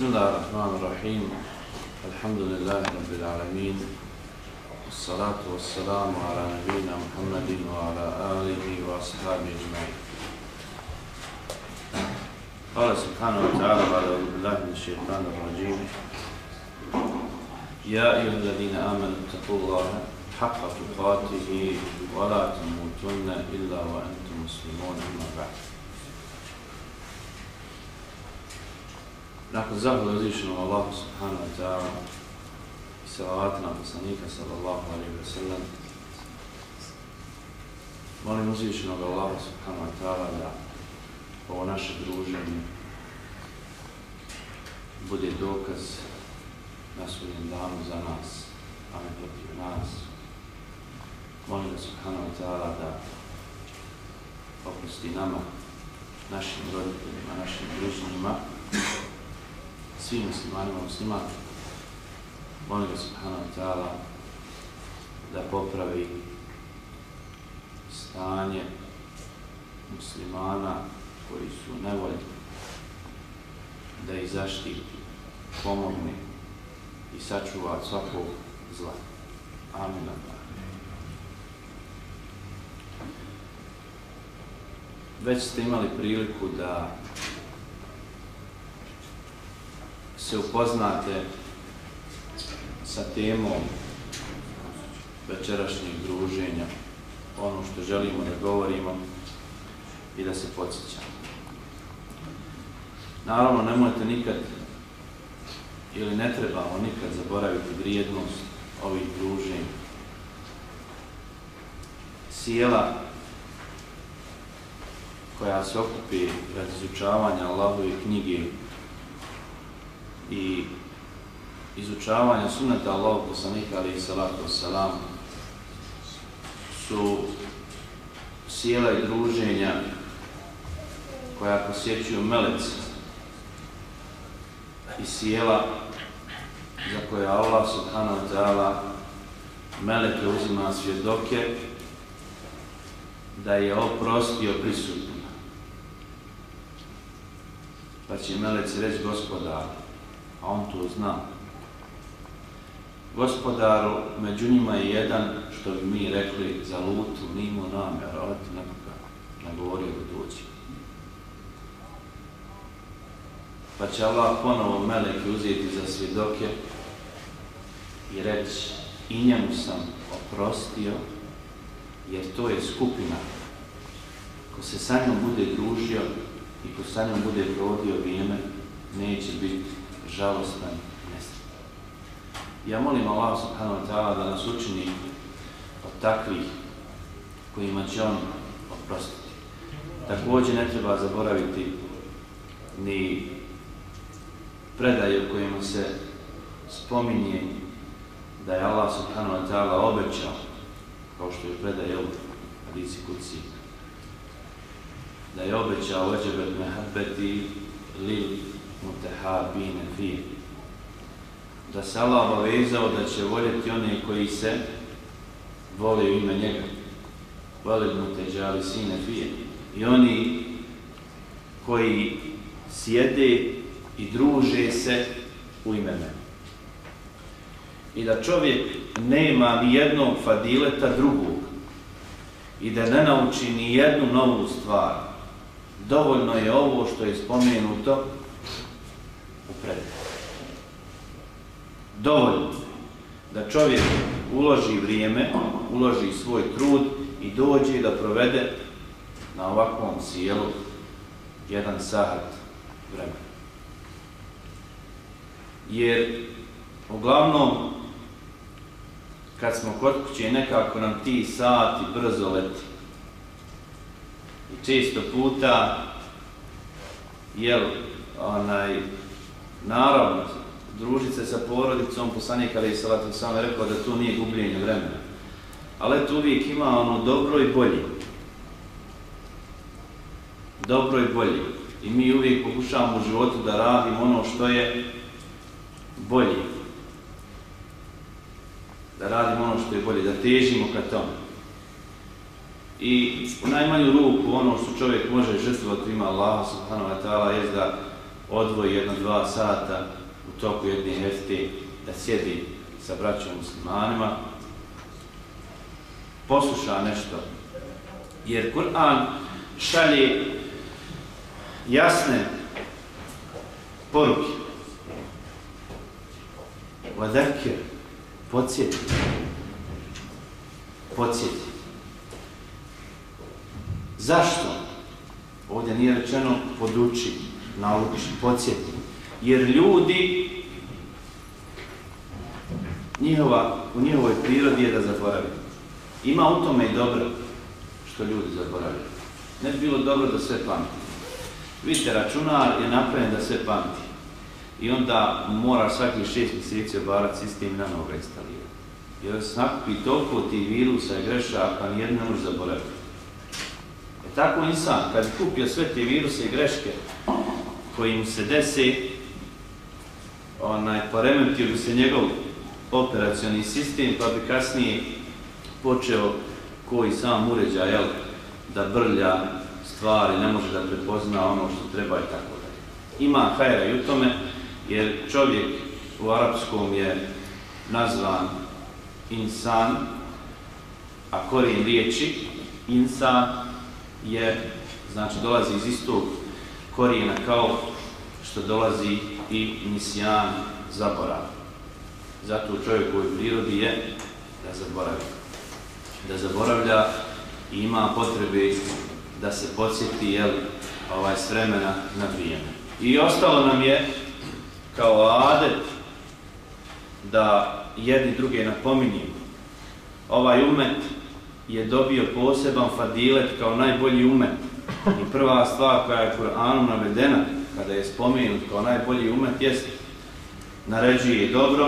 بسم الله الرحمن الرحيم. الحمد لله رب العالمين. والصلاة والسلام على نبينا محمد وعلى آله وأصحابه أجمعين. قال سبحانه وتعالى بعد أعوذ بالله من الشيطان الرجيم. يا أيها الذين آمنوا اتقوا الله حق تقاته ولا تموتن إلا وأنتم مسلمون أما بعد. Nakon zahvala uzvišenom Allahu subhanahu wa ta'ala i salavati na poslanika sallallahu alaihi wa sallam molim uzvišenog Allahu subhanahu wa ta'ala da ovo naše druženje bude dokaz na svojim danu za nas, a ne protiv nas. Molim da subhanahu wa ta'ala da oprosti nama, našim roditeljima, našim bližnjima, svim muslimanima, muslimanima. Molim ga subhanahu wa ta'ala da popravi stanje muslimana koji su nevoljni, da ih zaštiti, pomogne i sačuva od svakog zla. Amin. Već ste imali priliku da se upoznate sa temom večerašnjeg druženja, ono što želimo da govorimo i da se podsjećamo. Naravno, nemojte nikad ili ne trebamo nikad zaboraviti vrijednost ovih druženja. Sjela koja se okupi radi izučavanja Allahove knjige i izučavanja sunneta Allahog poslanika ali salatu wasalam su sjela i druženja koja posjećuju melec i sjela za koje Allah subhanahu wa ta'ala meleke uzima svjedoke da je oprostio prisutnima. Pa će meleci reći gospodaru a on to zna. Gospodaru, među njima je jedan, što bi mi rekli, za lutu, nimo namjer, ali ti nekoga nagovorio da dođe. Pa će Allah ponovo meleke uzeti za svjedoke i reći i njemu sam oprostio, jer to je skupina ko se sa njom bude družio i ko sa njom bude provodio vrijeme, neće biti žalostan i nesretan. Ja molim Allah subhanahu wa ta'ala da nas učini od takvih kojima će on oprostiti. Također ne treba zaboraviti ni predaje u kojima se spominje da je Allah subhanahu wa ta'ala obećao, kao što je predaje u Hadisi Kuci, da je obećao ođebet mehabeti lil mutehabine fi. Da se Allah obavezao da će voljeti one koji se vole u ime njega. Vole muteđali sine fije. I oni koji sjede i druže se u ime mene. I da čovjek nema ni jednog fadileta drugog i da ne nauči ni jednu novu stvar, dovoljno je ovo što je spomenuto u predmet. Dovoljno da čovjek uloži vrijeme, uloži svoj trud i dođe da provede na ovakvom sjelu jedan sahat vremena. Jer uglavnom kad smo kod kuće nekako nam ti sati brzo leti. I često puta jel, onaj, naravno, družiti se sa porodicom, poslanik Ali Salatu sam rekao da to nije gubljenje vremena. Ali to uvijek ima ono dobro i bolje. Dobro i bolje. I mi uvijek pokušavamo u životu da radimo ono što je bolje. Da radimo ono što je bolje, da težimo ka tome. I u najmanju ruku ono što čovjek može žrtvovati ima Allah subhanahu wa ta'ala je da odvoji jedno, dva sata u toku jedne hefte da sjedi sa braćom muslimanima, posluša nešto. Jer Kur'an šalje jasne poruke. Vadakir, podsjeti. Podsjeti. Zašto? Ovdje nije rečeno podučiti nauči, podsjeti. Jer ljudi njihova, u njihovoj prirodi je da zaboravaju. Ima u tome i dobro što ljudi zaboravaju. Ne bi bilo dobro da sve pamti. Vidite, računar je napravljen da sve pamti. I onda mora svaki šest mjeseci obarati sistem na noga instalirati. Jer snakupi toliko ti virusa i grešaka, nijedno ne može zaboraviti. E tako insan, kad je kupio sve te viruse i greške koji mu se desi, onaj, poremetio bi se njegov operacioni sistem, pa bi kasnije počeo koji sam uređaj, jel, da brlja stvari, ne može da prepozna ono što treba i tako da. Ima hajra i u tome, jer čovjek u arapskom je nazvan insan, a korijen riječi insan je, znači dolazi iz istog korijena kao što dolazi i nisjan zaborav. Zato u čovjekovoj prirodi je da zaboravlja. Da zaboravlja i ima potrebe da se podsjeti jel, ovaj, s vremena na vrijeme. I ostalo nam je kao adet da jedni druge napominjimo. Ovaj umet je dobio poseban fadilet kao najbolji umet. I prva stvar koja je Kur'anom navedena, kada je spomenut kao najbolji umet, jest naređuje dobro,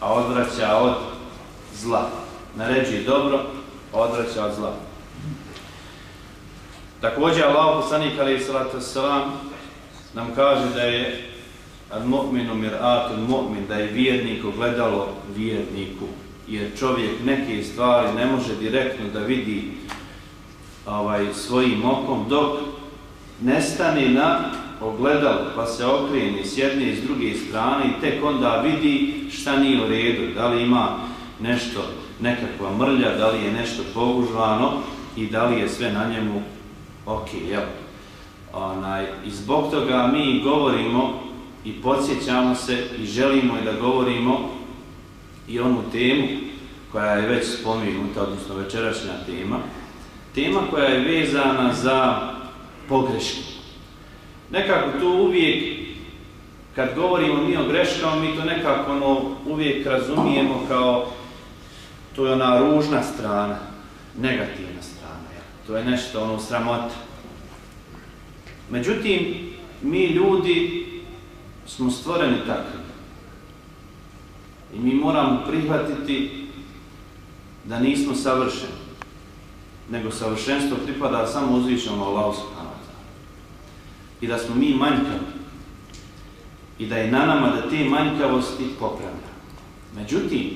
a odvraća od zla. Naređuje dobro, a odvraća od zla. Također Allah poslanik alaih salatu wasalam nam kaže da je al mu'minu mir'atul mu'min, da je vjernik ogledalo vjerniku. Jer čovjek neke stvari ne može direktno da vidi ovaj, svojim okom dok nestane na ogledalo pa se okreni s jedne i s druge strane i tek onda vidi šta nije u redu, da li ima nešto, nekakva mrlja, da li je nešto pogužvano i da li je sve na njemu ok, jel? Onaj, I zbog toga mi govorimo i podsjećamo se i želimo da govorimo i onu temu koja je već spomenuta, odnosno večerašnja tema, tema koja je vezana za pogreške. Nekako tu uvijek, kad govorimo mi o greškama, mi to nekako ono, uvijek razumijemo kao to je ona ružna strana, negativna strana. Ja. To je nešto ono sramota. Međutim, mi ljudi smo stvoreni takvi. I mi moramo prihvatiti da nismo savršeni, nego savršenstvo pripada samo uzvišenom Allahu subhanahu wa ta'ala. I da smo mi manjkavi. I da je na nama da te manjkavosti popravlja. Međutim,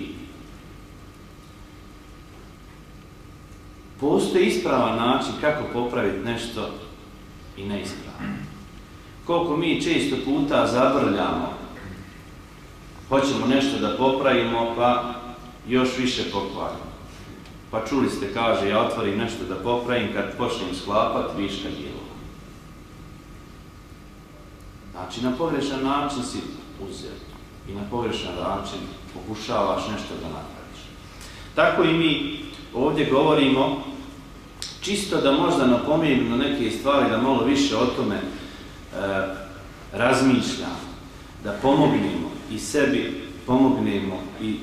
postoji ispravan način kako popraviti nešto i neispravno. Koliko mi često puta zabrljamo, hoćemo nešto da popravimo, pa još više pokvarimo. Pa čuli ste, kaže, ja otvorim nešto da popravim, kad počnem sklapat, viška dijelo. Znači, na pogrešan način si uzeo i na pogrešan način pokušavaš nešto da napraviš. Tako i mi ovdje govorimo čisto da možda napomijem na neke stvari, da malo više o tome e, razmišljamo, da pomognemo i sebi pomognemo i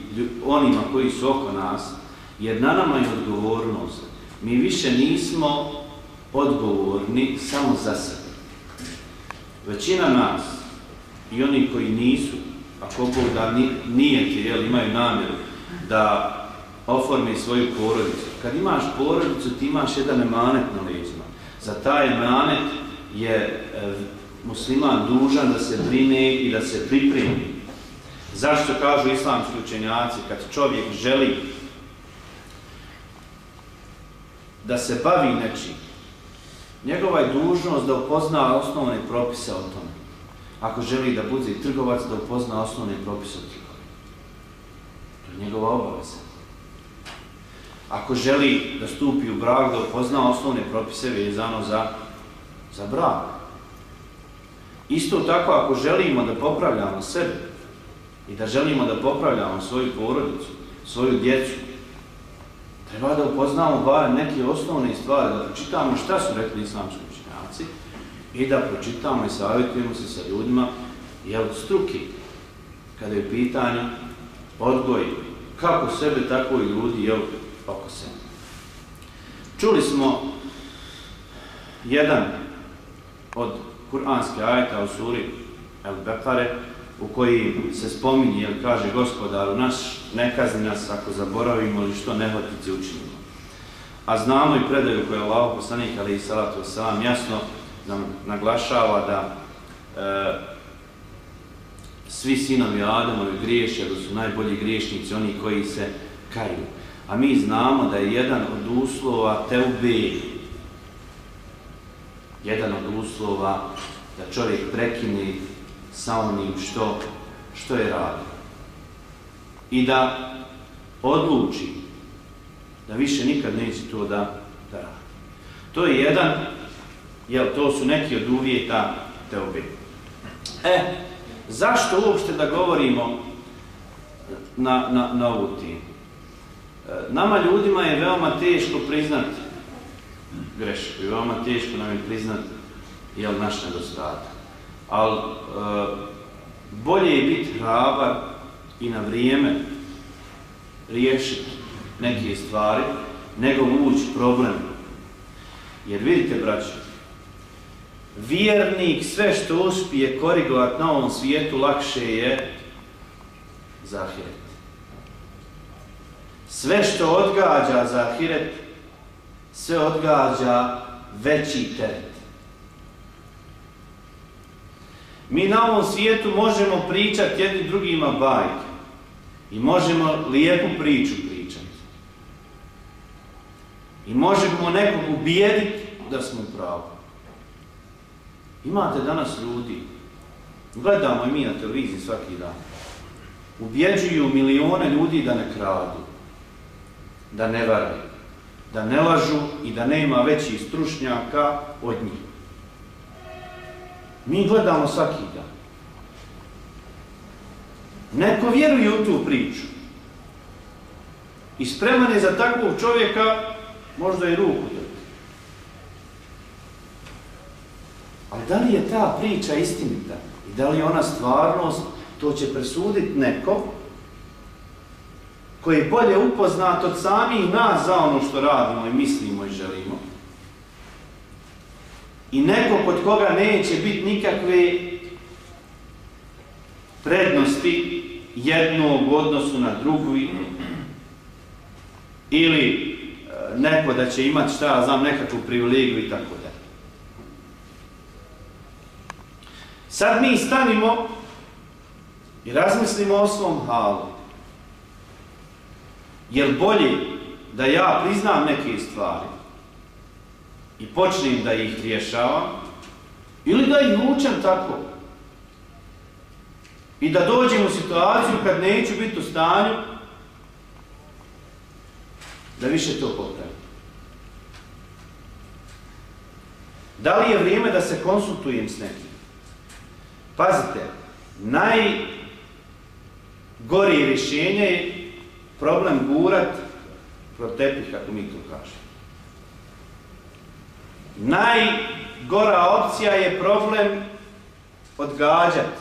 onima koji su oko nas, jer na nama je odgovornost. Mi više nismo odgovorni samo za sebe. Većina nas i oni koji nisu, ako Bog da nije ti, jel, imaju namjeru da oformi svoju porodicu. Kad imaš porodicu, ti imaš jedan emanet na leđima. Za taj emanet je e, musliman dužan da se brine i da se pripremi. Zašto kažu islamski učenjaci, kad čovjek želi da se bavi nečim, njegova je dužnost da upozna osnovne propise o tome. ako želi da bude trgovac, da upozna osnovne propise o trgovini. To je njegova obaveza. Ako želi da stupi u brak, da upozna osnovne propise vezano za, za brak. Isto tako, ako želimo da popravljamo sebe i da želimo da popravljamo svoju porodicu, svoju djecu, treba da upoznamo bar neke osnovne stvari, da pročitamo šta su rekli islamski učenjaci i da pročitamo i savjetujemo se sa ljudima jel, struki, kada je pitanje odgoj, kako sebe, tako i ljudi jel, oko sebe. Čuli smo jedan od kuranske ajeta u suri El Bekare, u koji se spominje, jel kaže gospodaru naš, ne kazni nas ako zaboravimo ili što nehotice učinimo. A znamo i predaju koju je Allah poslanik, ali i salatu wasalam, jasno nam naglašava da e, svi sinovi Adamovi griješe, da su najbolji griješnici, oni koji se kaju. A mi znamo da je jedan od uslova teube, jedan od uslova da čovjek prekine sa onim što, što je radio. I da odluči da više nikad neće to da, da radi. To je jedan, jel, to su neki od uvjeta teobe. E, zašto uopšte da govorimo na, na, na ovu timu? E, nama ljudima je veoma teško priznati grešku i veoma teško nam je priznati jel, naš nedostatak ali e, bolje je biti hrabar i na vrijeme riješiti neke stvari, nego ući problem. Jer vidite, braći, vjernik sve što uspije korigovati na ovom svijetu lakše je zahiret. Sve što odgađa za ahiret, sve odgađa veći teret. Mi na ovom svijetu možemo pričati jedni drugima bajke i možemo lijepu priču pričati. I možemo nekog ubijediti da smo pravi. Imate danas ljudi, gledamo i mi na televiziji svaki dan, ubjeđuju milione ljudi da ne kradu, da ne varaju, da ne lažu i da nema većih stručnjaka od njih. Mi gledamo svaki dan. Neko vjeruje u tu priču. I spreman je za takvog čovjeka možda i ruku drti. Ali da li je ta priča istinita? I da li je ona stvarnost? To će presuditi neko koji je bolje upoznat od samih nas za ono što radimo i mislimo i želimo i neko kod koga neće biti nikakve prednosti jednog u odnosu na drugu ili e, neko da će imati šta ja znam nekakvu privilegiju i tako da. Sad mi stanimo i razmislimo o svom halu. Je bolje da ja priznam neke stvari i počnem da ih rješavam, ili da ih učem tako. I da dođem u situaciju kad neću biti u stanju da više to popravim. Da li je vrijeme da se konsultujem s nekim? Pazite, najgorije rješenje je problem gurat pro tepih, kako mi to kažemo. Najgora opcija je problem odgađati.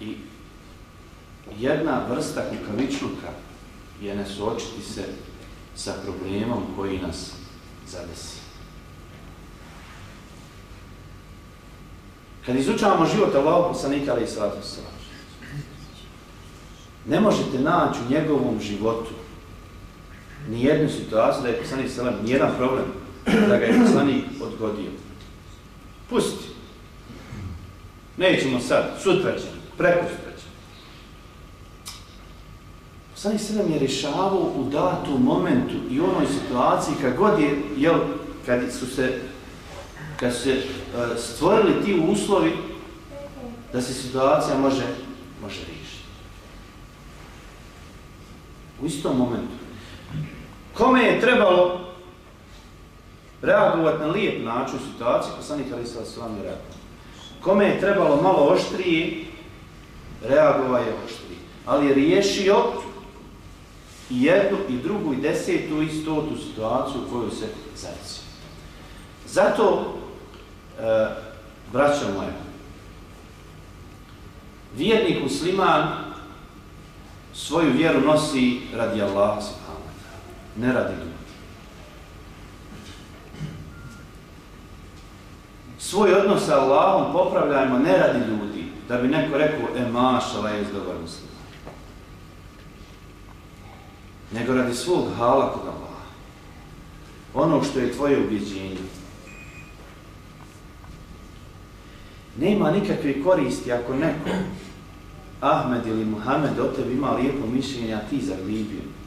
I jedna vrsta kukavičluka je ne suočiti se sa problemom koji nas zadesi. Kad izučavamo život Allahog poslanika, ali i sallatu sallam, ne možete naći u njegovom životu nijednu situaciju da je poslanik selam nijedan problem da ga je poslanik odgodio. Pusti. Nećemo sad, sutra ćemo, preko sutra ćemo. Poslanik selam je rješavao u datom momentu i onoj situaciji kad god je, jel, kad su se kad su se e, stvorili ti uslovi da se situacija može, može riješiti. U istom momentu. Kome je trebalo reagovati na lijep način u situaciji, poslanik Ali Sala Sala je reagovao. Kome je trebalo malo oštrije, reagovao je oštrije. Ali je riješio i jednu, i drugu, i desetu, i stotu situaciju u kojoj se zavisio. Zato, e, braćo moja, vjernik musliman svoju vjeru nosi radi Allaha ne radi ljudi. Svoj odnos sa Allahom popravljajmo ne radi ljudi, da bi neko rekao, e mašala je dobar muslim. Nego radi svog hala kod Allaha. Ono što je tvoje ubjeđenje. Nema nikakve koristi ako neko, Ahmed ili Muhammed, o tebi ima lijepo mišljenje, a ti zaglibio.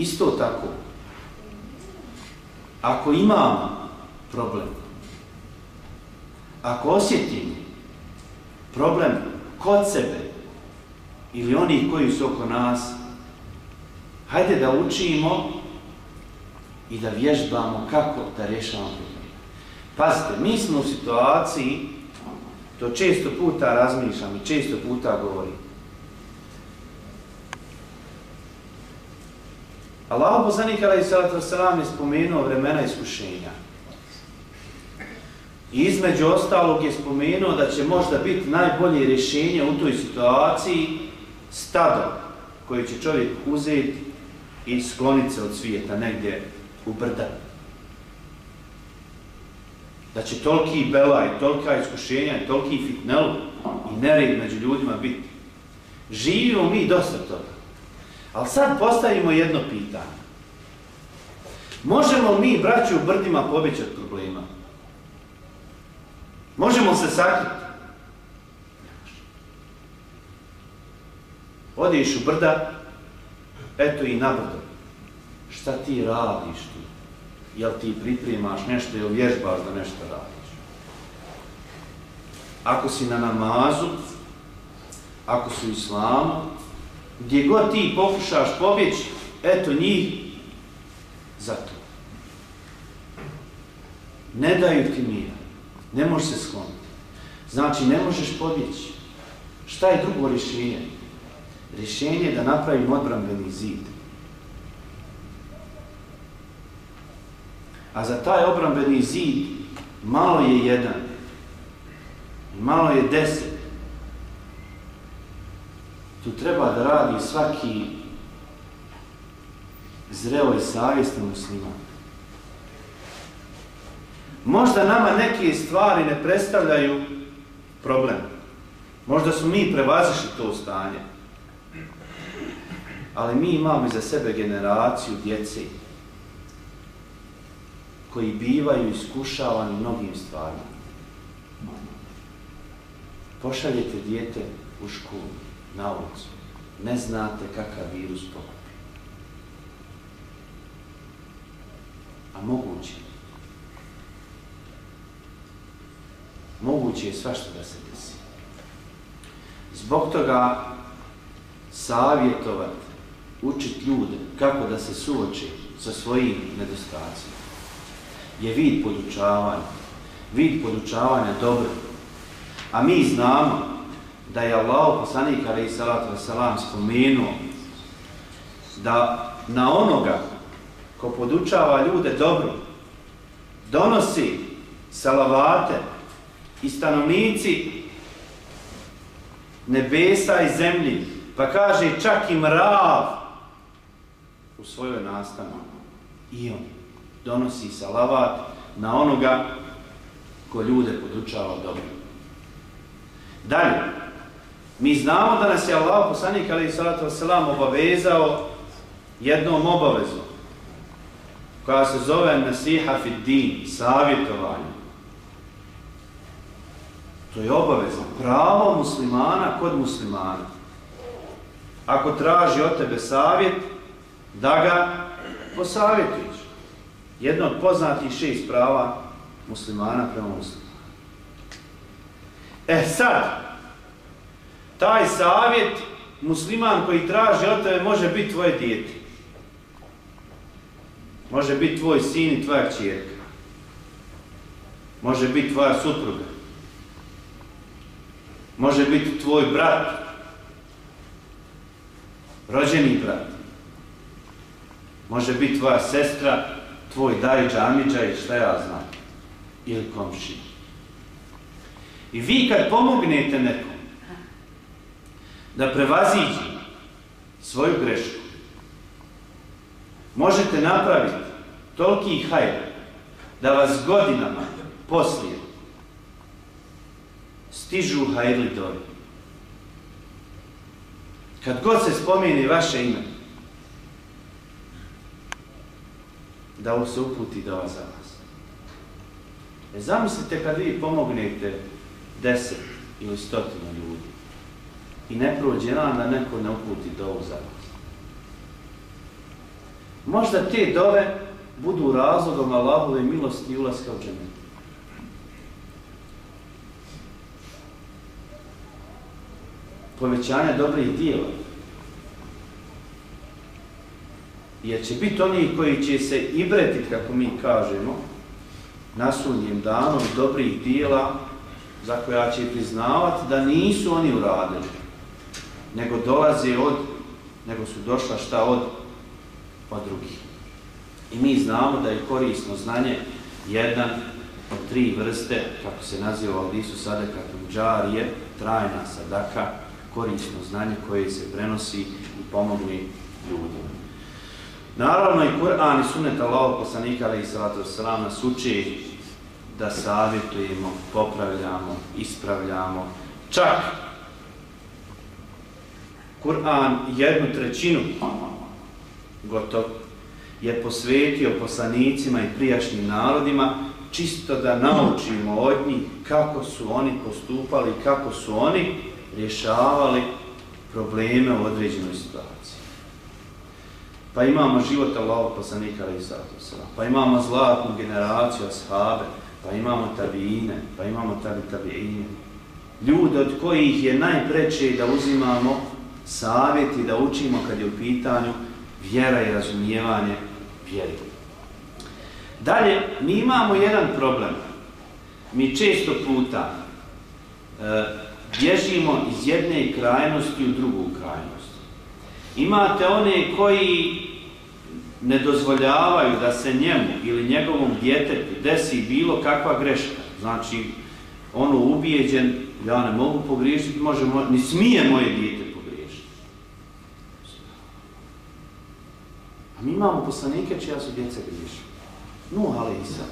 Isto tako, ako imam problem, ako osjetim problem kod sebe ili oni koji su oko nas, hajde da učimo i da vježbamo kako da rješavamo problem. Pazite, mi smo u situaciji, to često puta razmišljam i često puta govorim, Allah poslanik alaih sallatu wasalam je spomenuo vremena iskušenja. I između ostalog je spomenuo da će možda biti najbolje rješenje u toj situaciji stado koje će čovjek uzeti i skloniti se od svijeta negdje u brda. Da će toliki bela i tolika iskušenja i toliki fitnel i nered među ljudima biti. Živimo mi dosta toga. Ali sad postavimo jedno pitanje. Možemo mi, braći u brdima, pobjeći od problema? Možemo se sakriti? Odiš u brda, eto i na brdo. Šta ti radiš tu? Jel ti pripremaš nešto ili vježbaš da nešto radiš? Ako si na namazu, ako si u islamu, gdje god ti pokušaš pobjeći, eto njih za to. Ne daju ti mira. Ne možeš se skloniti. Znači, ne možeš pobjeći. Šta je drugo rješenje? Rješenje je da napravim odbranbeni zid. A za taj obrambeni zid malo je jedan. Malo je deset što treba da radi svaki zreo i savjesni musliman. Možda nama neke stvari ne predstavljaju problem. Možda su mi prevazišli to stanje. Ali mi imamo iza sebe generaciju djece koji bivaju iskušavani mnogim stvarima. Pošaljete djete u školu na ulicu, ne znate kakav virus pokupi. A moguće. Moguće je svašta da se desi. Zbog toga savjetovati, učiti ljude kako da se suoče sa svojim nedostacima je vid podučavanja. Vid podučavanja dobro. A mi znamo da je Allah poslanik alaihi salatu wasalam spomenuo da na onoga ko podučava ljude dobro donosi salavate i stanovnici nebesa i zemlji pa kaže čak i mrav u svojoj nastanu i on donosi salavat na onoga ko ljude podučava dobro. Dalje, Mi znamo da nas je Allah poslanik ali salatu wasalam obavezao jednom obavezom koja se zove nasiha fid din, savjetovanje. To je obavezno. Pravo muslimana kod muslimana. Ako traži od tebe savjet, da ga posavjetiš. Jedno od poznatih šest prava muslimana prema muslimana. E sad, taj savjet musliman koji traži od tebe može biti tvoje dijete. Može biti tvoj sin i tvoja čirka. Može biti tvoja supruga. Može biti tvoj brat. Rođeni brat. Može biti tvoja sestra, tvoj dajđa, džamiđa i šta ja znam. Ili komši. I vi kad pomognete nekom da prevaziđe svoju grešku, možete napraviti toliki hajr da vas godinama poslije stižu hajrli dobi. Kad god se spomeni vaše ime, da ovo se uputi do vas za vas. E, zamislite kad vi pomognete deset ili stotinu ljudi i ne prođe nam da neko ne uputi do za nas. Možda te dove budu razlogom Allahove milosti i ulaska u džennet. Povećanje dobrih dijela. Jer će biti oni koji će se ibretiti, kako mi kažemo, na danom danu dobrih dijela za koja će priznavati da nisu oni uradili, nego dolaze od, nego su došla šta od, od drugih. I mi znamo da je korisno znanje jedan od tri vrste, kako se naziva ovdje su sadaka tuđarije, trajna sadaka, korisno znanje koje se prenosi i pomogli ljudima. Naravno i Kur'an i sunet Allahog poslanika i salatu wasalam nas uči da savjetujemo, popravljamo, ispravljamo. Čak Kur'an jednu trećinu gotov je posvetio poslanicima i prijašnjim narodima čisto da naučimo od njih kako su oni postupali, kako su oni rješavali probleme u određenoj situaciji. Pa imamo život Allahog poslanika ali pa imamo zlatnu generaciju ashabe, pa imamo tabine, pa imamo tabi tabine. Ljude od kojih je najpreće da uzimamo savjeti da učimo kad je u pitanju vjera i razumijevanje vjeri. Dalje, mi imamo jedan problem. Mi često puta e, bježimo iz jedne krajnosti u drugu krajnost. Imate one koji ne dozvoljavaju da se njemu ili njegovom djetetu desi bilo kakva greška. Znači, ono ubijeđen, ja ne mogu pogriješiti, može, ni smije moje djete pogriješiti. A mi imamo poslanike čija su djeca griješi. Nuh, ali Isa.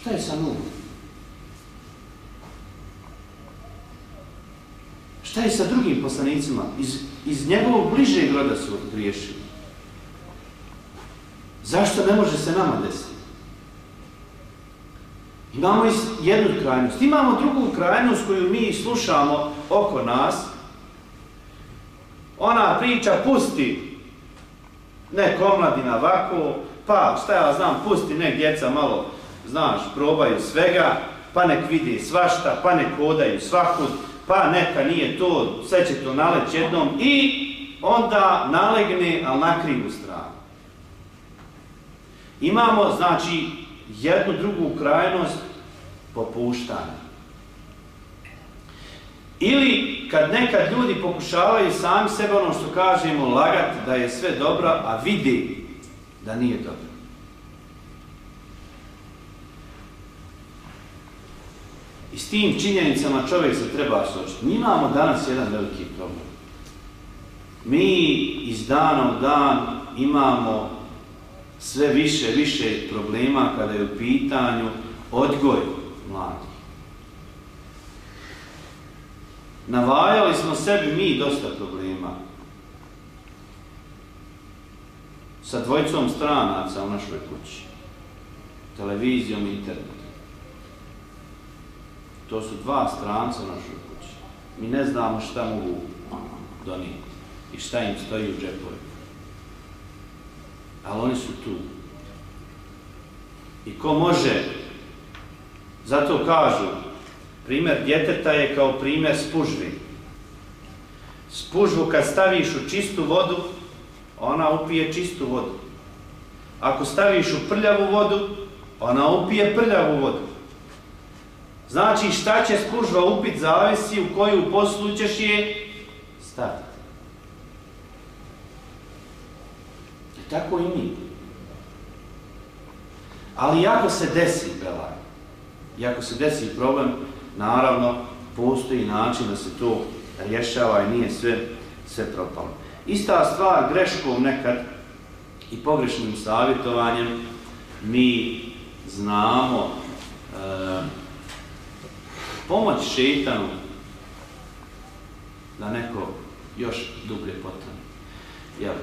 Šta je sa Nuh? Šta je sa drugim poslanicima? Iz, iz njegovog bližeg roda su griješili. Zašto ne može se nama desiti? Imamo jednu krajnost. Imamo drugu krajnost koju mi slušamo oko nas. Ona priča, pusti Ne omladina ovako, pa šta ja znam, pusti nek djeca malo, znaš, probaju svega, pa nek vidi svašta, pa nek odaju svakud, pa neka nije to, sve će to naleć jednom i onda nalegne, ali na krivu stranu. Imamo, znači, jednu drugu krajnost popuštanja. Ili kad nekad ljudi pokušavaju sami sebe ono što kažemo lagati da je sve dobro, a vidi da nije dobro. I s tim činjenicama čovjek se treba sočiti. Mi imamo danas jedan veliki problem. Mi iz dana u dan imamo sve više, više problema kada je u pitanju odgoj mladih. Navajali smo sebi mi dosta problema. Sa dvojicom stranaca u našoj kući. Televizijom i internetom. To su dva stranca u našoj kući. Mi ne znamo šta mogu donijeti i šta im stoji u džepovi ali oni su tu. I ko može, zato kažu, primjer djeteta je kao primjer spužvi. Spužvu kad staviš u čistu vodu, ona upije čistu vodu. Ako staviš u prljavu vodu, ona upije prljavu vodu. Znači šta će spužva upit zavisi u koju poslu ćeš je staviti. I tako i mi. Ali ako se desi, Belaj, i ako se desi problem, naravno, postoji način da se to rješava i nije sve, sve propalo. Ista stvar greškom nekad i pogrešnim savjetovanjem mi znamo e, pomoć šeitanu da neko još dublje potane. Jel, e,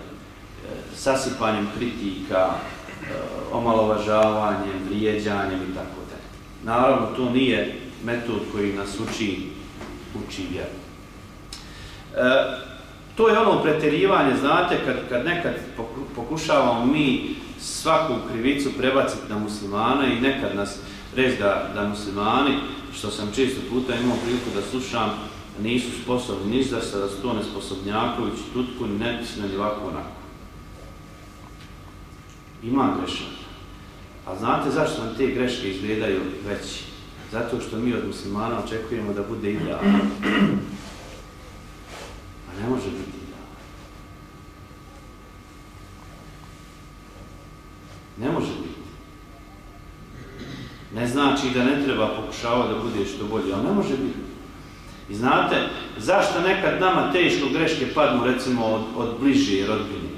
sasipanjem kritika, e, omalovažavanjem, vrijeđanjem i tako dalje. Naravno, to nije metod koji nas uči, uči vjeru. E, to je ono preterivanje, znate, kad, kad nekad pokušavamo mi svaku krivicu prebaciti na muslimana i nekad nas reći da, da muslimani, što sam često puta imao priliku da slušam, nisu sposobni niš da se da su to nesposobnjaković, tutku, ni nepisne, ni ovako onako. Ima grešak. A znate zašto nam te greške izgledaju veći? Zato što mi od muslimana očekujemo da bude idealno. A ne može biti idealno. Ne može biti. Ne znači da ne treba pokušavati da bude što bolje, ali ne može biti. I znate, zašto nekad nama teško greške padnu, recimo, od, od bliže rodbine?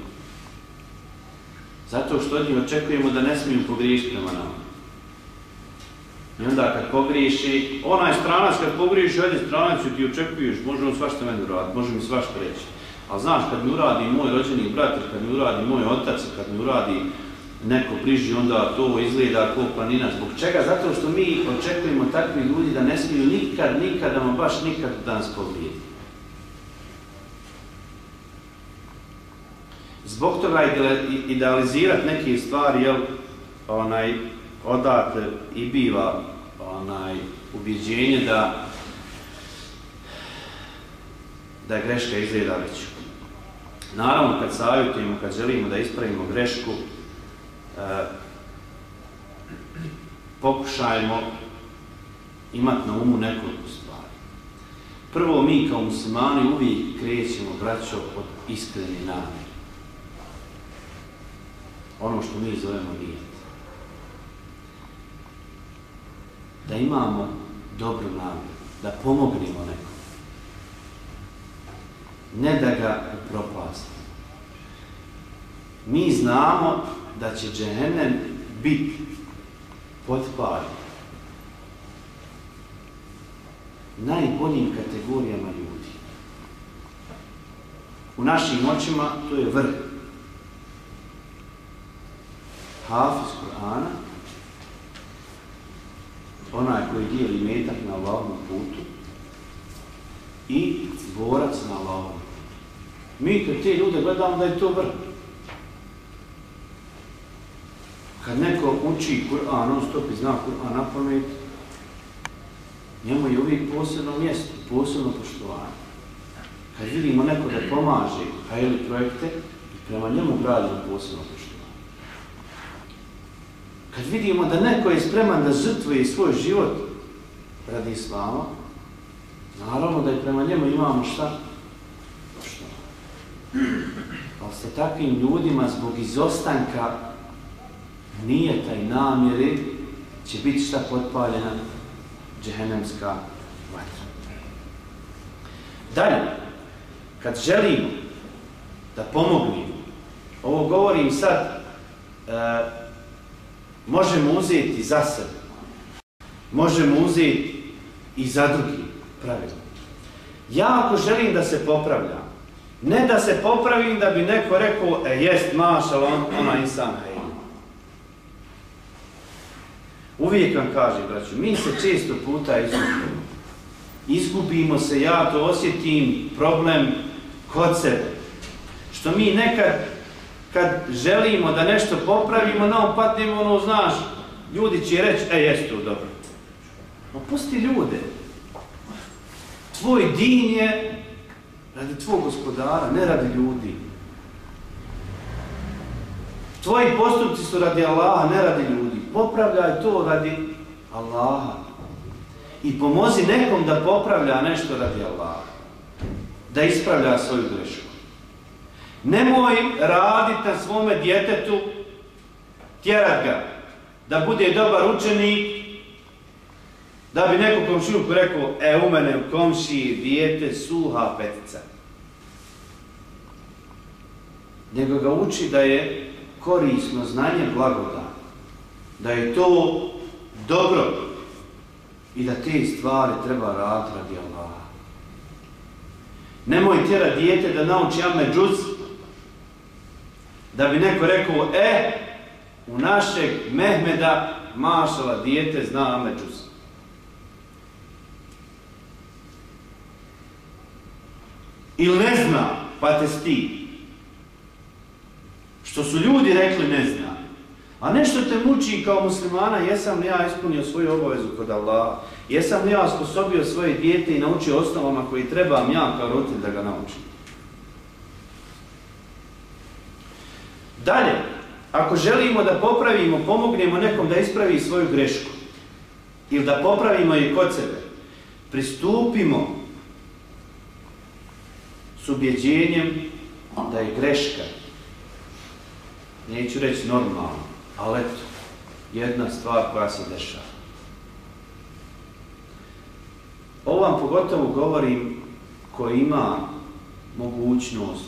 Zato što od njih očekujemo da ne smiju pogriješiti prema nama. I onda kad pogriješi, onaj stranac kad pogriješi, ajde stranac ti očekuješ, može on svašta meni uraditi, može mi svašta reći. Ali znaš, kad mi uradi moj rođeni brat, kad mi uradi moj otac, kad mi uradi neko bliži, onda to izgleda kao planina. Zbog čega? Zato što mi očekujemo takvi ljudi da ne smiju nikad, nikad, ama baš nikad da nas pogrijeti. Zbog toga idealizirati neke stvari, jel, onaj, odatle i biva onaj, ubjeđenje da da je greška izgleda već. Naravno, kad savjetujemo, kad želimo da ispravimo grešku, eh, pokušajmo imati na umu nekoliko stvari. Prvo, mi kao muslimani uvijek krećemo, braćo, od iskreni namjeri. Ono što mi zovemo nijet. Da imamo dobru namjeru, da pomognemo nekom. Ne da ga upropastimo. Mi znamo da će džehennem biti potpaljen najboljim kategorijama ljudi. U našim očima to je vrh. Hafiz Kur'ana, onaj koji dijeli metak na Allahovom putu i borac na Allahovom. Mi kad te ljude gledamo da je to vrh. Kad neko uči Kur'an, on stopi zna Kur'an na pamet, njemu je uvijek posebno mjesto, posebno poštovanje. Kad vidimo neko da pomaže hajeli projekte, prema njemu gradimo posebno poštovanje. Kad vidimo da neko je spreman da žrtvuje svoj život radi islama, naravno da je prema njemu imamo šta? Ali sa takvim ljudima zbog izostanka nije taj namjeri, će biti šta potpaljena džehennemska vatra. Dalje, kad želimo da pomognimo, ovo govorim sad, e, možemo uzeti za sebe, možemo uzeti i za drugi pravilno. Ja ako želim da se popravljam, ne da se popravim da bi neko rekao, e, jest, mašal, on, ona insan, hej, Uvijek vam kažem, braću, mi se često puta izgubimo. Izgubimo se, ja to osjetim, problem kod sebe. Što mi nekad, kad želimo da nešto popravimo, nam padnemo ono, znaš, Ljudi će reći, e, jeste to dobro. No, pusti ljude. Tvoj din je radi tvog gospodara, ne radi ljudi. Tvoji postupci su radi Allaha, ne radi ljudi. Popravljaj to radi Allaha. I pomozi nekom da popravlja nešto radi Allaha. Da ispravlja svoju grešku. Nemoj raditi na svome djetetu, tjerat ga, da bude dobar učenik, da bi neko komšiluku rekao, e, u mene u komšiji dijete suha petica. Nego ga uči da je korisno znanje blagoda, da je to dobro i da te stvari treba raditi radi Allaha. Nemoj tjera dijete da nauči ame džuz, da bi neko rekao, e, u našeg Mehmeda mašala dijete zna Ameđus. Ili ne zna, pa te sti. Što su ljudi rekli ne zna. A nešto te muči kao muslimana, jesam li ja ispunio svoju obavezu kod Allah, jesam li ja sposobio svoje dijete i naučio osnovama koji trebam ja kao roditelj da ga naučim. Dalje, ako želimo da popravimo, pomognemo nekom da ispravi svoju grešku ili da popravimo i kod sebe, pristupimo s ubjeđenjem da je greška, neću reći normalno, ali eto, jedna stvar koja se dešava. Ovo vam pogotovo govorim ko ima mogućnost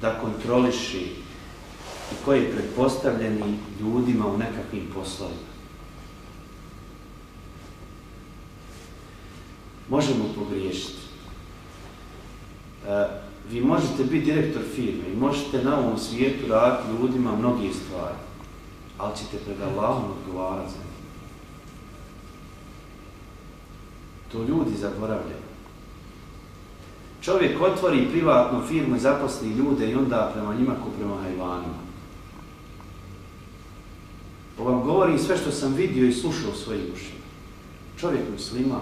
da kontroliši i koji je predpostavljeni ljudima u nekakvim poslovima. Možemo pogriješiti. E, vi možete biti direktor firme i možete na ovom svijetu raditi ljudima mnogi stvari, ali ćete pred Allahom odgovarati za njih. To ljudi zaboravljaju. Čovjek otvori privatnu firmu i zaposli ljude i onda prema njima ko prema hajvanima. Ovo vam govori sve što sam vidio i slušao u svojim ušima. Čovjek muslima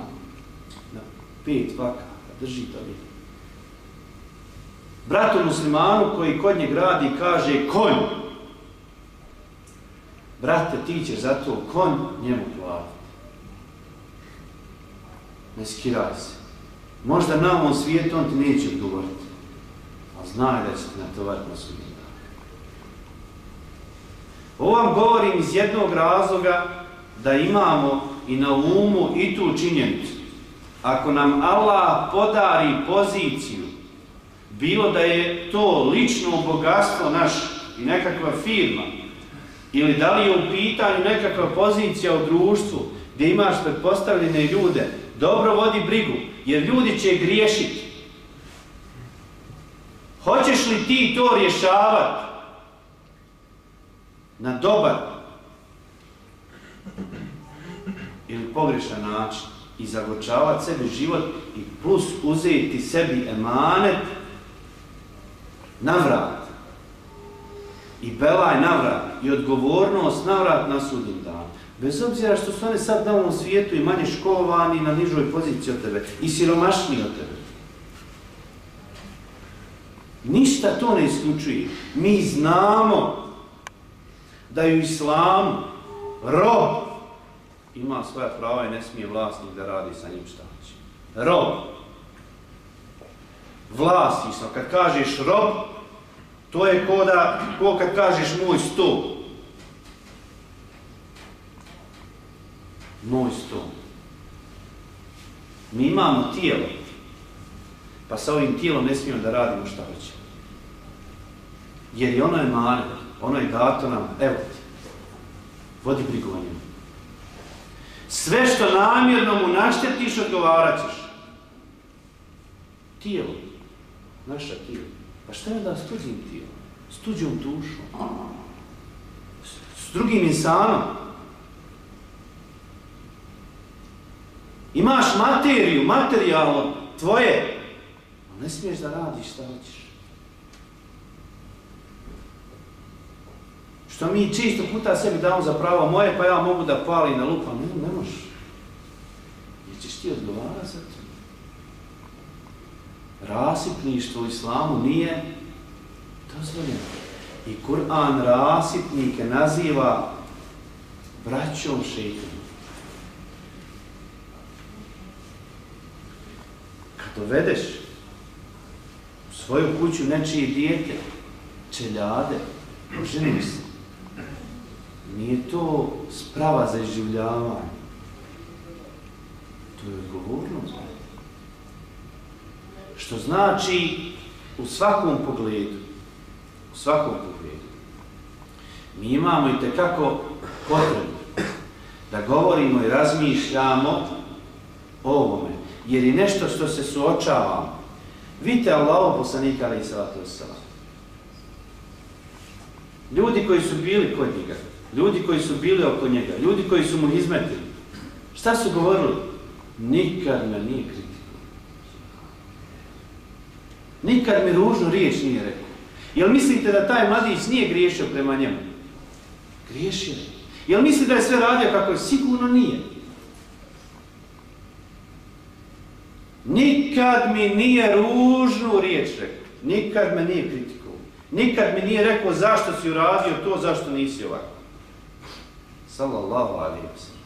na pet vaka drži to vidi. bratu muslimanu koji kod njeg radi kaže konj. Brate, ti ćeš zato konj njemu platiti. Ne skiraj se. Možda na ovom svijetu on ti neće odgovoriti. A znaj da će ti natovariti na Ovo vam govorim iz jednog razloga da imamo i na umu i tu činjenicu. Ako nam Allah podari poziciju bilo da je to lično bogatstvo naš i nekakva firma, ili da li je u pitanju nekakva pozicija u društvu gdje imaš predpostavljene ljude, dobro vodi brigu, jer ljudi će griješiti. Hoćeš li ti to rješavati na dobar ili pogrešan način i zagočavati sebi život i plus uzeti sebi emanet navrat. I belaj navrat. I odgovornost navrat na sudnjem danu. Bez obzira što su oni sad na ovom svijetu i manje školovani na nižoj poziciji od tebe. I siromašni od tebe. Ništa to ne isključuje. Mi znamo da je u islamu rob ima svoja prava i ne smije vlasnik da radi sa njim šta će. Rob. Vlasništvo. Kad kažeš rob, To je ko da, ko kad kažeš moj sto. Moj sto. Mi imamo tijelo, pa sa ovim tijelom ne smijemo da radimo šta hoće. Jer i ono je mare, ono je dato nam, evo ti, vodi brigu o njemu. Sve što namjerno mu naštetiš, odgovarat ćeš. Tijelo, naša tijelo. Pa šta je da s tuđim tijelom? S tuđom dušom? S drugim insanom? Imaš materiju, materijalno tvoje, ali ne smiješ da radiš šta hoćeš. Što mi čisto puta sebi damo za pravo moje, pa ja mogu da pali na lupa. Ne, ne možeš. Jer ćeš ti odgovarati za to. Rasipništvo u islamu nije dozvoljeno. I Kur'an rasipnike naziva braćom šeitom. Kad dovedeš u svoju kuću nečije dijete, čeljade, oženi se, nije to sprava za izživljavanje. To je odgovornost. Što znači u svakom pogledu, u svakom pogledu, mi imamo i tekako potrebu da govorimo i razmišljamo o ovome, jer je nešto što se suočavamo. Vidite Allaho poslanika ali i salatu Ljudi koji su bili kod njega, ljudi koji su bili oko njega, ljudi koji su mu izmetili, šta su govorili? Nikad me nije kritikuo. Nikad mi ružnu riječ nije rekao. Jel mislite da taj mladić nije griješio prema njemu? Griješio je. Jel misli da je sve radio kako je? Sigurno nije. Nikad mi nije ružnu riječ rekao. Nikad me nije kritikovao. Nikad mi nije rekao zašto si uradio to, zašto nisi ovako. Sallallahu alaihi wa sallam.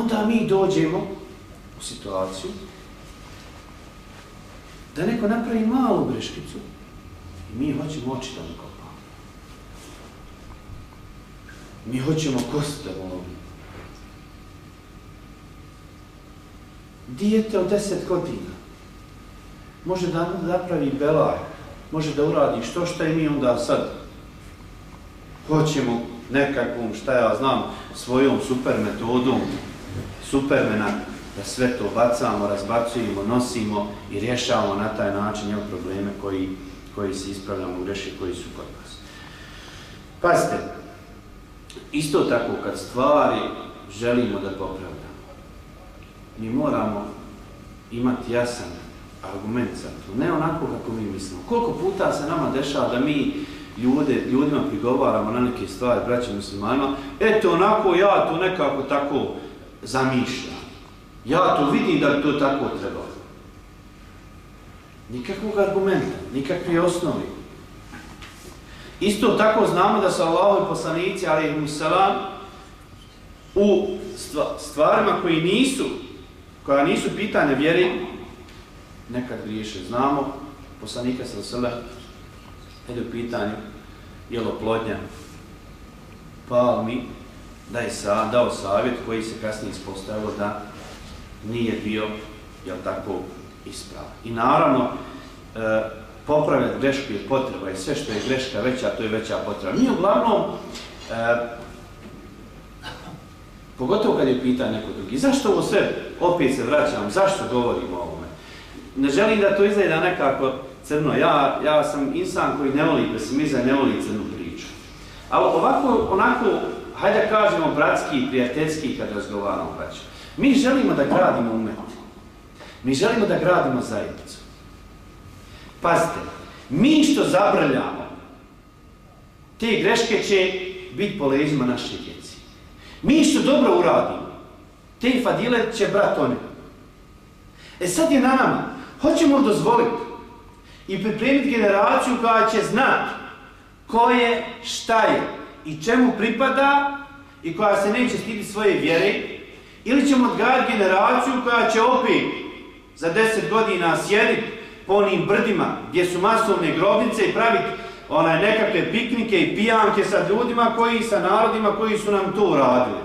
Onda mi dođemo u situaciju da neko napravi malu greškicu i mi hoćemo oči da mu kopamo. Mi hoćemo kosti da volimo. Dijete od deset godina može da napravi belaj, može da uradi što šta i mi onda sad hoćemo nekakvom, šta ja znam, svojom super metodom, supermena, da sve to bacamo, razbacujemo, nosimo i rješavamo na taj način jel, probleme koji, koji se ispravljamo u greši koji su kod nas. Pazite, isto tako kad stvari želimo da popravljamo, mi moramo imati jasan argument za to, ne onako kako mi mislimo. Koliko puta se nama dešava da mi ljude, ljudima prigovaramo na neke stvari, braćim muslimanima, eto onako ja to nekako tako zamišljam. Ja to vidim da bi to tako trebalo. Nikakvog argumenta, nikakve osnovi. Isto tako znamo da su Allahovi poslanici, ali i Musalam, u stvarima koji nisu, koja nisu pitanje vjeri, nekad griješe. Znamo, poslanika sa sebe, kada je u pitanju jelo plodnja, pa mi da je sa, dao savjet koji se kasnije ispostavilo da nije bio, jel tako, ispravan. I naravno, e, popravljati grešku je potreba i sve što je greška veća, to je veća potreba. Mi uglavnom, e, pogotovo kad je pita neko drugi, zašto ovo sve, opet se vraćam, zašto govorimo ovo? Ne želim da to izgleda nekako crno. Ja, ja sam insan koji ne voli pesimizam, ne voli crnu priču. Ali ovako, onako, hajde da kažemo bratski i prijateljski kad razgovaramo, braću. Mi želimo da gradimo umet. Mi želimo da gradimo zajednicu. Pazite, mi što zabrljamo, te greške će biti po leđima naše djeci. Mi što dobro uradimo, te fadile će brat one. E sad je na nama, hoćemo li dozvoliti i pripremiti generaciju koja će znati ko je, šta je i čemu pripada i koja se neće stiti svoje vjere, ili ćemo odgajati generaciju koja će opet za deset godina sjediti po onim brdima gdje su masovne grobnice i praviti onaj nekakve piknike i pijanke sa ljudima koji, sa narodima koji su nam to uradili.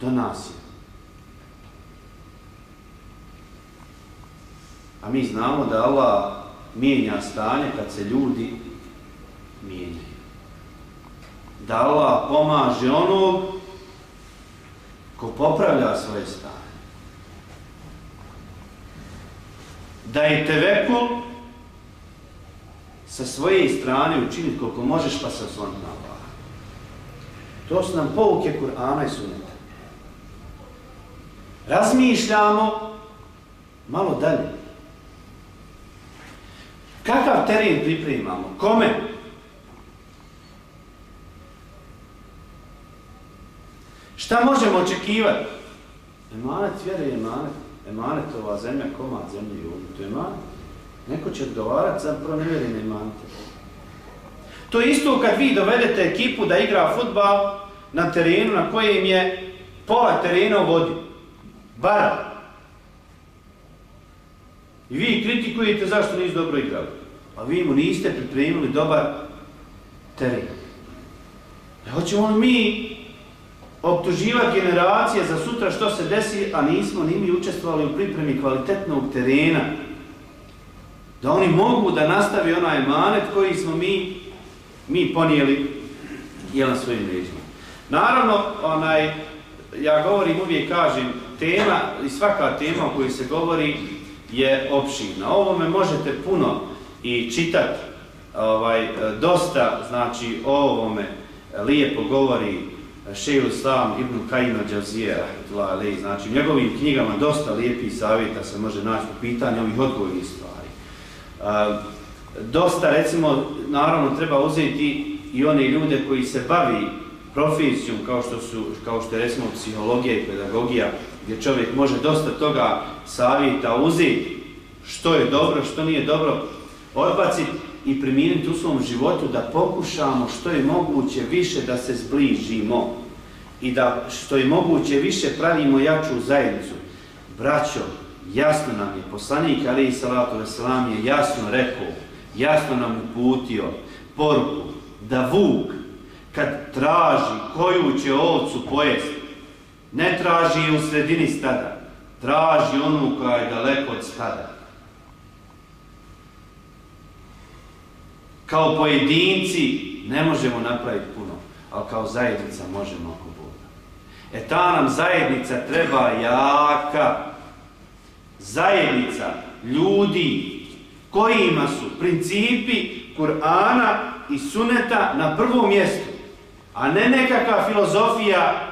Do nas je. A mi znamo da Allah mijenja stanje kad se ljudi mijenjaju. Da Allah pomaže onog ko popravlja svoje stanje. Da je tevekul sa svoje strane učiniti koliko možeš pa se osloniti na Allah. To su nam pouke Kur'ana i Sunneta. Razmišljamo malo dalje. Kakav teren pripremamo? Kome? Šta možemo očekivati? Emanet vjere je emanet. Emanet ova zemlja, komad zemlje i ovdje. To je emanet. Neko će odgovarati za pronevjerine emanete. To je isto kad vi dovedete ekipu da igra futbal na terenu na kojem je pola terena u vodi. Bara. I vi kritikujete zašto nisu dobro igrali. A vi mu niste pripremili dobar teren. Ne hoćemo mi optuživati generacije za sutra što se desi, a nismo ni mi učestvovali u pripremi kvalitetnog terena, da oni mogu da nastavi onaj manet koji smo mi, mi ponijeli jedan na svojim leđima. Naravno, onaj, ja govorim, uvijek kažem, tema i svaka tema o kojoj se govori je opširna. Ovome možete puno i čitati ovaj, dosta, znači o ovome lijepo govori Šeju Sam ibn Kajima Džavzije, znači u njegovim knjigama dosta lijepih savjeta se može naći u pitanju ovih odgovornih stvari. A, dosta, recimo, naravno treba uzeti i one ljude koji se bavi profesijom kao što, su, kao što je recimo psihologija i pedagogija, gdje čovjek može dosta toga savjeta uzeti što je dobro, što nije dobro, odbaciti i primijeniti u svom životu da pokušamo što je moguće više da se zbližimo i da što je moguće više pravimo jaču zajednicu. Braćo, jasno nam je, poslanik Ali Salatu Veselam je jasno rekao, jasno nam uputio poruku da vuk kad traži koju će ovcu pojesti, ne traži u sredini stada, traži onu koja je daleko od stada. Kao pojedinci ne možemo napraviti puno, ali kao zajednica možemo ako Boga. E ta nam zajednica treba jaka. Zajednica ljudi kojima su principi Kur'ana i Suneta na prvom mjestu, a ne nekakva filozofija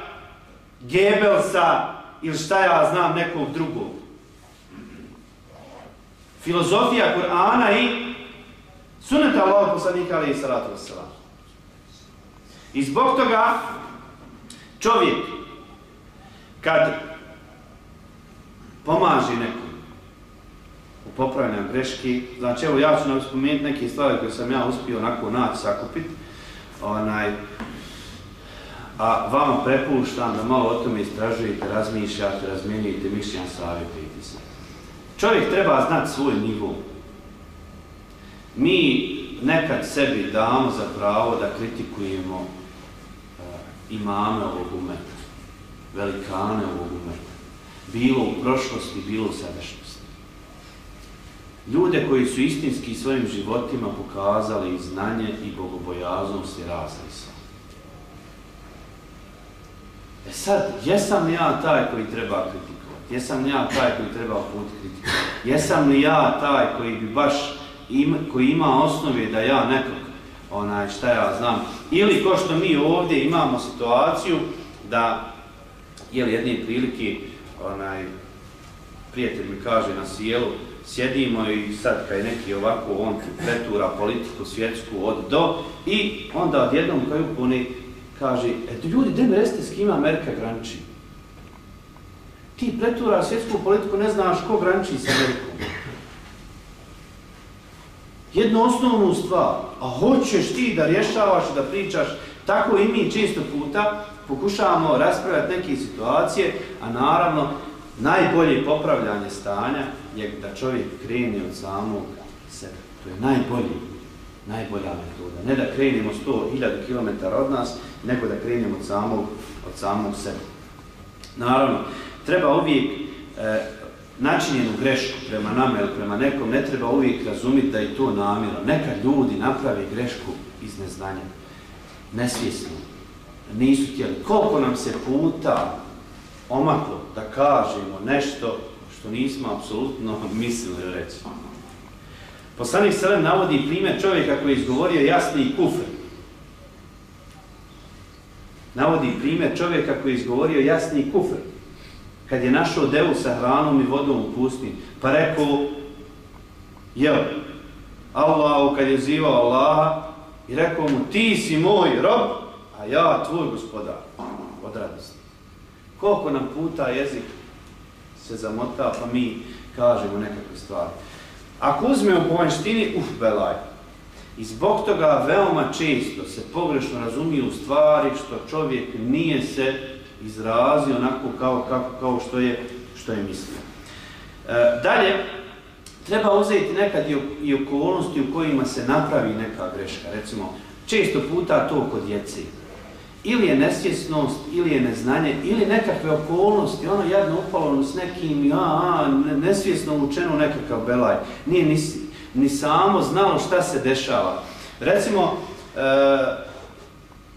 Gebelsa ili šta ja znam nekog drugog. Filozofija Kur'ana i Suneta Allahog poslanika ali i salatu wasalam. I zbog toga čovjek kad pomaži nekom u popravljanju greški, znači evo ja ću nam spomenuti neke stvari koje sam ja uspio onako naći, sakupiti, onaj, a vam prepuštam da malo o tome istražujete, razmišljate, razmijenite mišljenja, savjetujete se. Čovjek treba znati svoj nivou mi nekad sebi damo za pravo da kritikujemo uh, imame ovog umeta, velikane ovog umeta, bilo u prošlosti, bilo u sadašnjosti. Ljude koji su istinski svojim životima pokazali znanje i bogobojaznost i razlisa. E sad, jesam li ja taj koji treba kritikovati? Jesam li ja taj koji treba put kritikovati? Jesam li ja taj koji bi baš ima, koji ima osnove da ja nekog, onaj, šta ja znam, ili ko što mi ovdje imamo situaciju da, jel jedne prilike, onaj, prijatelj mi kaže na sjelu, sjedimo i sad kaj neki ovako, on pretura politiku svjetsku od do, i onda odjednom kaju upuni, kaže, eto ljudi, gdje mi reste s kima Amerika granči? Ti pretura svjetsku politiku, ne znaš ko granči s Amerikom jednu osnovnu stvar, a hoćeš ti da rješavaš da pričaš, tako i mi često puta pokušavamo raspravljati neke situacije, a naravno najbolje popravljanje stanja je da čovjek krene od samog sebe. To je najbolji, najbolja metoda. Ne da krenemo 100.000 km od nas, nego da krenemo od samog, od samog sebe. Naravno, treba uvijek e, načinjenu grešku prema nama ili prema nekom, ne treba uvijek razumjeti da je to namjerno. Neka ljudi napravi grešku iz neznanja, nesvjesno, nisu htjeli. Koliko nam se puta omaklo da kažemo nešto što nismo apsolutno mislili reći. Poslanik Selem navodi primjer čovjeka koji je izgovorio jasni kufr. Navodi primjer čovjeka koji je izgovorio jasni kufr kad je našao devu sa hranom i vodom u pustinji, pa rekao, jel, Allahu kad je zivao Allaha i rekao mu ti si moj rob, a ja tvoj gospodar od radosti. Koliko nam puta jezik se zamota pa mi kažemo nekakve stvari. Ako uzmemo po vanštini, uf, belaj. I zbog toga veoma često se pogrešno razumiju stvari što čovjek nije se izrazio onako kao, kao, kao što je što je mislio. E, dalje, treba uzeti nekad i, i okolnosti u kojima se napravi neka greška. Recimo, često puta to kod djece. Ili je nesvjesnost, ili je neznanje, ili nekakve okolnosti, ono jedno upalo s nekim, a, a, nesvjesno učeno nekakav belaj. Nije ni, ni samo znalo šta se dešava. Recimo, e,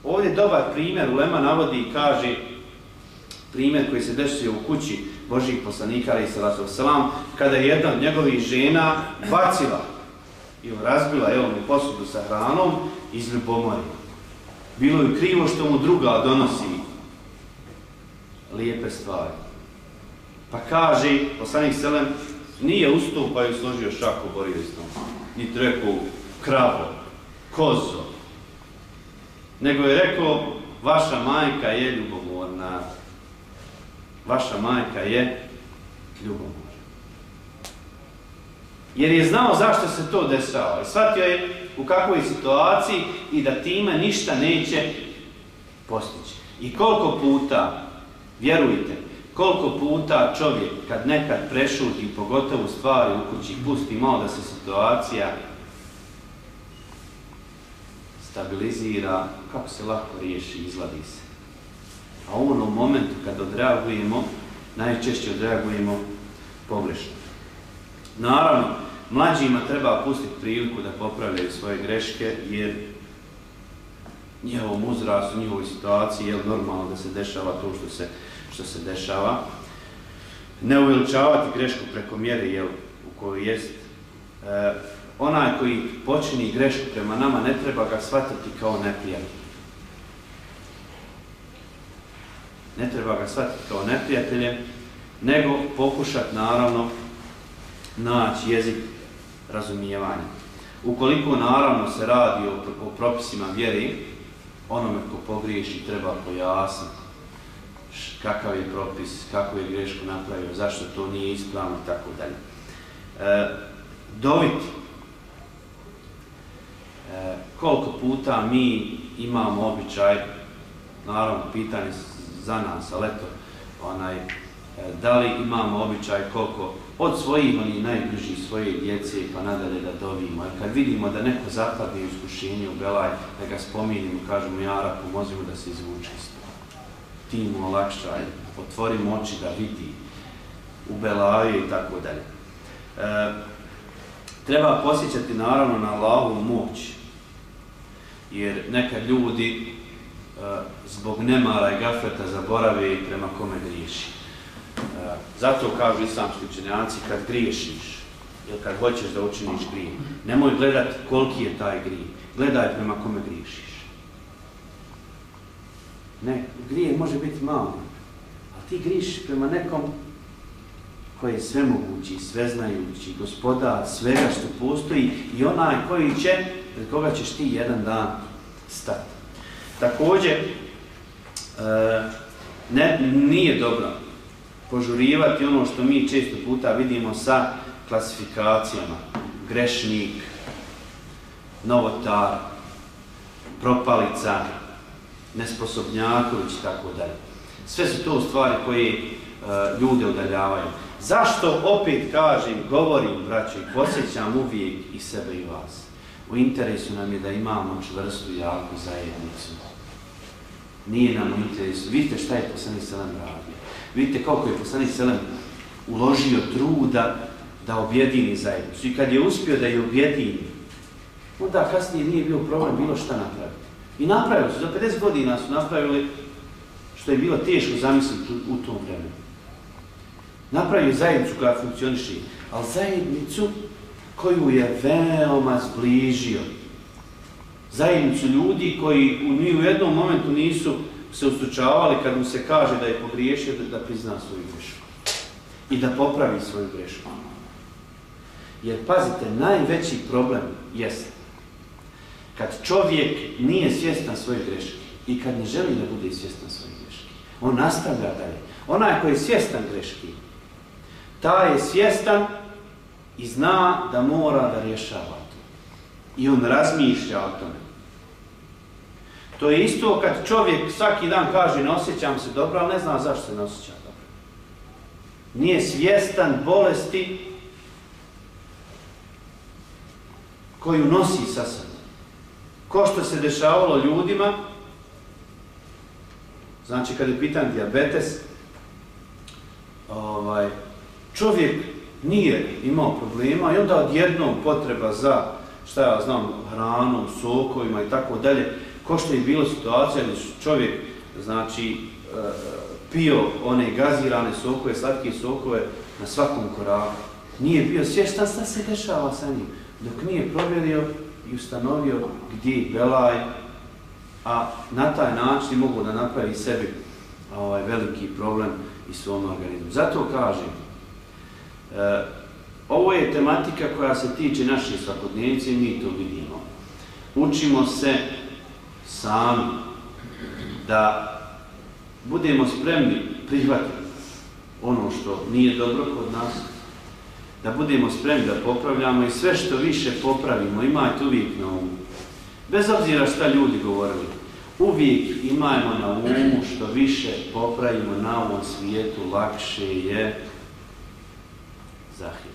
ovdje dobar primjer, Ulema navodi i kaže, primjer koji se desio u kući Božih poslanika, ali i salatu wasalam, kada je jedna od njegovih žena bacila i razbila je u posudu sa hranom iz ljubomorima. Bilo je krivo što mu druga donosi lijepe stvari. Pa kaže, poslanik Selem, nije ustao pa je složio šaku, borio iz tom. Ni rekao kravo, kozo. Nego je rekao, vaša majka je ljubomorna vaša majka je ljubomorna. Jer je znao zašto se to desao. I shvatio je u kakvoj situaciji i da time ništa neće postići. I koliko puta, vjerujte, koliko puta čovjek kad nekad prešuti pogotovo stvari u kući pusti malo da se situacija stabilizira, kako se lako riješi, izladi se. A u onom momentu kad odreagujemo, najčešće odreagujemo pogrešno. Naravno, mlađima treba pustiti priliku da popravljaju svoje greške, jer njihovom uzrastu, njihovoj situaciji je normalno da se dešava to što se, što se dešava. Ne uveličavati grešku preko mjere jel, u kojoj jest. E, onaj koji počini grešku prema nama ne treba ga shvatiti kao neprijatelj. ne treba ga shvatiti kao neprijatelje, nego pokušati naravno naći jezik razumijevanja. Ukoliko naravno se radi o, o propisima vjeri, onome ko pogriješi treba pojasniti kakav je propis, kako je grešku napravio, zašto to nije ispravno i tako dalje. E, doviti. E, koliko puta mi imamo običaj, naravno pitanje za nas, ali eto, onaj, e, da li imamo običaj koliko od svojih, oni najbliži svoje djece, pa nadalje da dovimo. Jer kad vidimo da neko zapadne u iskušenje u Belaj, da ga spominimo, kažemo, Jara, pomozimo da se izvuče iz toga. Ti mu olakšaj, otvori oči da vidi u Belaju i tako dalje. E, treba posjećati naravno na Allahovu moć, jer neka ljudi e, zbog nemara i gafeta zaboravi prema kome griješi. Eh, zato kažu islamski učenjaci, kad griješiš, ili kad hoćeš da učiniš grije, nemoj gledat koliki je taj grije, gledaj prema kome griješiš. Ne, grije može biti malo, a ti griješiš prema nekom koji je svemogući, sveznajući, gospoda, svega što postoji i onaj koji će, pred koga ćeš ti jedan dan stati. Također, e, ne, nije dobro požurivati ono što mi često puta vidimo sa klasifikacijama. Grešnik, novotar, propalica, nesposobnjaković i tako dalje. Sve su to stvari koje e, ljude udaljavaju. Zašto opet kažem, govorim, braćo, i posjećam uvijek i sebe i vas? U interesu nam je da imamo čvrstu i jaku zajednicu nije nam u interesu. Vidite šta je poslanik Selem radio. Vidite koliko je poslanik Selem uložio truda da objedini zajednicu. I kad je uspio da je objedini, onda kasnije nije bio problem bilo šta napraviti. I napravili su, za 50 godina su napravili što je bilo teško zamisliti u tom vremenu. Napravili zajednicu koja funkcioniše, ali zajednicu koju je veoma zbližio zajednicu ljudi koji u, ni u jednom momentu nisu se ustručavali kad mu se kaže da je pogriješio da, da prizna svoju grešku i da popravi svoju grešku. Jer pazite, najveći problem jeste kad čovjek nije svjestan svoje greške i kad ne želi da bude svjestan svoje greške. On nastavlja dalje. Onaj koji je svjestan greške, ta je svjestan i zna da mora da rješava to. I on razmišlja o tome. To je isto kad čovjek svaki dan kaže ne osjećam se dobro, ali ne zna zašto se ne osjeća dobro. Nije svjestan bolesti koju nosi sa sobom. Ko što se dešavalo ljudima, znači kad je pitan diabetes, ovaj, čovjek nije imao problema i onda odjednom potreba za, šta ja znam, hranom, sokovima i tako dalje, ko što je bilo situacija gdje čovjek, znači, e, pio one gazirane sokove, slatke sokove na svakom koraku, nije bio svještan šta se dešava sa njim, dok nije provjerio i ustanovio gdje je belaj, a na taj način mogu da napravi sebi ovaj veliki problem i svom organizmu. Zato kažem, e, ovo je tematika koja se tiče naše svakodnevnice i mi to vidimo. Učimo se sami da budemo spremni prihvatiti ono što nije dobro kod nas, da budemo spremni da popravljamo i sve što više popravimo, imajte uvijek na umu. Bez obzira šta ljudi govorili, uvijek imajmo na umu što više popravimo na ovom svijetu, lakše je zahirati.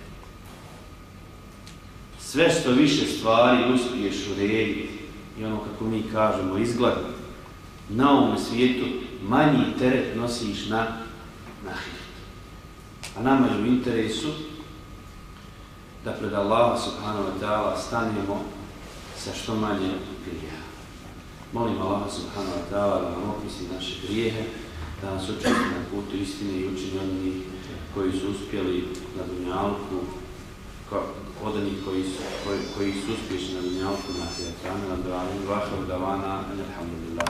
Sve što više stvari uspiješ urediti i ono kako mi kažemo izgled, na ovom svijetu manji teret nosiš na nahiret. A nama je u interesu da pred Allaha subhanahu wa ta'ala stanemo sa što manje grija. Molim Allaha subhanahu wa ta'ala da nam opisi naše grijehe, da nas učesti na putu istine i učini koji su uspjeli na dunjalku, od onih koji su, koji, koji su uspješni na dunjalku na hrijatanu, na dunjalku, vahar davana, alhamdulillah,